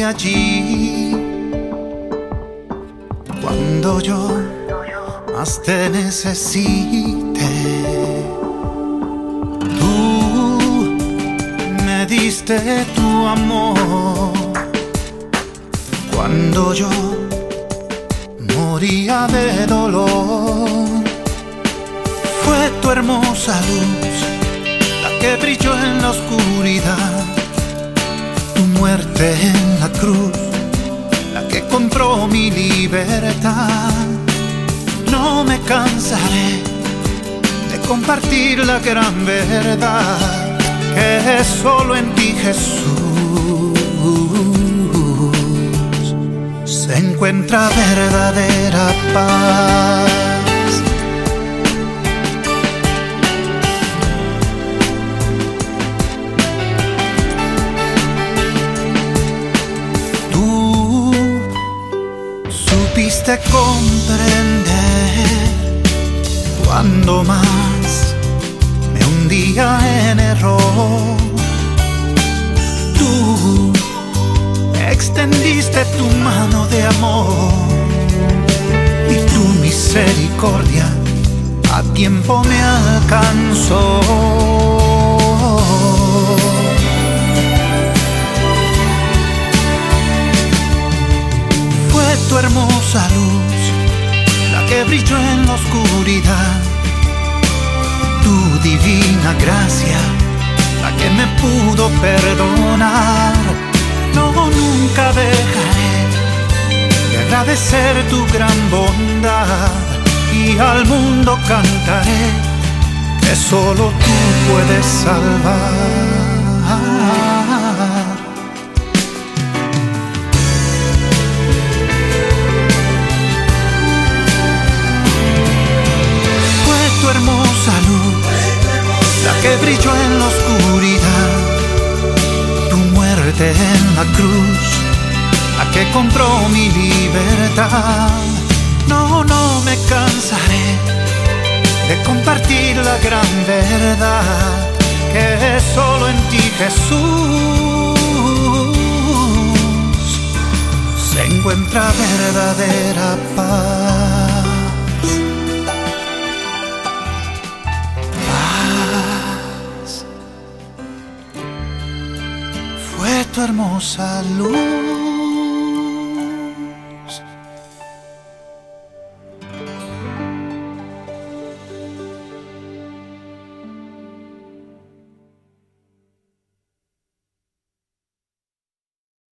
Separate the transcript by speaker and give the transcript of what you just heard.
Speaker 1: allí cuando yo más te necesité. Tú me diste tu amor cuando yo moría de dolor. Fue tu hermosa luz la que brilló en la oscuridad, muerte en la cruz, la que compró mi libertad. No me cansaré de compartir la gran verdad que es solo en ti Jesús se encuentra verdadera paz. Supiste comprender cuando más me hundía en error. Tú extendiste tu mano de amor y tu misericordia a tiempo me alcanzó. Oscuridad, tu divina gracia la que me pudo perdonar. No, nunca dejaré de agradecer tu gran bondad. Y al mundo cantaré que solo tú puedes salvar. Luz la que brilló en la oscuridad muerte en la cruz, la que compró mi libertad. No, no me cansaré de compartir la gran verdad que es solo en ti Jesús se encuentra verdadera paz. Tu hermosa luz